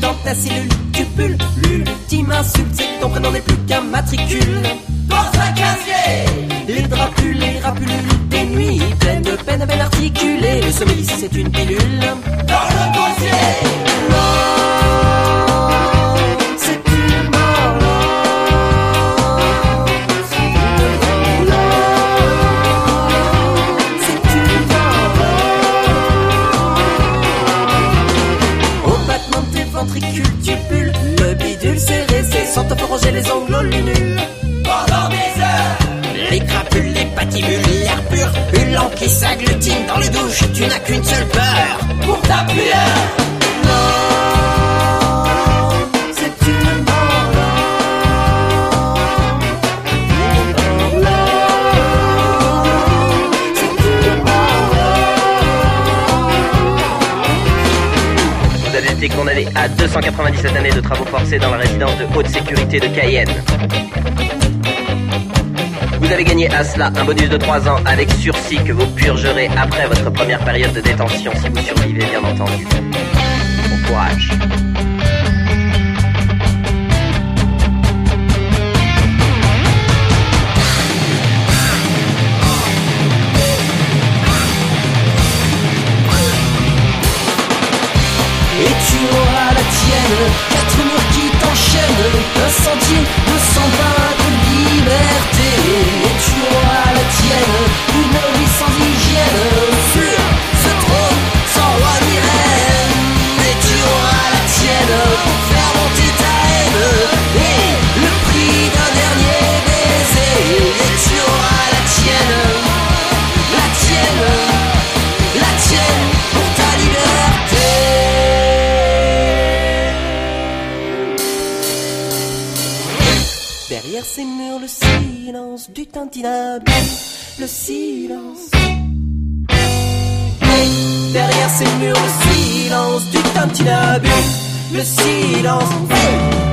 dans ta cellule. Tu pulles, l'ultime insulte, c'est ton prénom n'est plus qu'un matricule. Dans un casier qui s'agglutine dans les douches, tu n'as qu'une seule peur. Pour ta puère Non, c'est une mort. C'est une Vous avez été condamné à 297 années de travaux forcés dans la résidence de haute sécurité de Cayenne. Vous avez gagné à cela un bonus de 3 ans avec sursis que vous purgerez après votre première période de détention si vous survivez bien entendu. Bon courage. Et tu auras la tienne, quatre murs qui t'enchaînent, un sentier de ces murs, le silence du tintinabule, le silence. Derrière ces murs, le silence du tintinabule, le silence.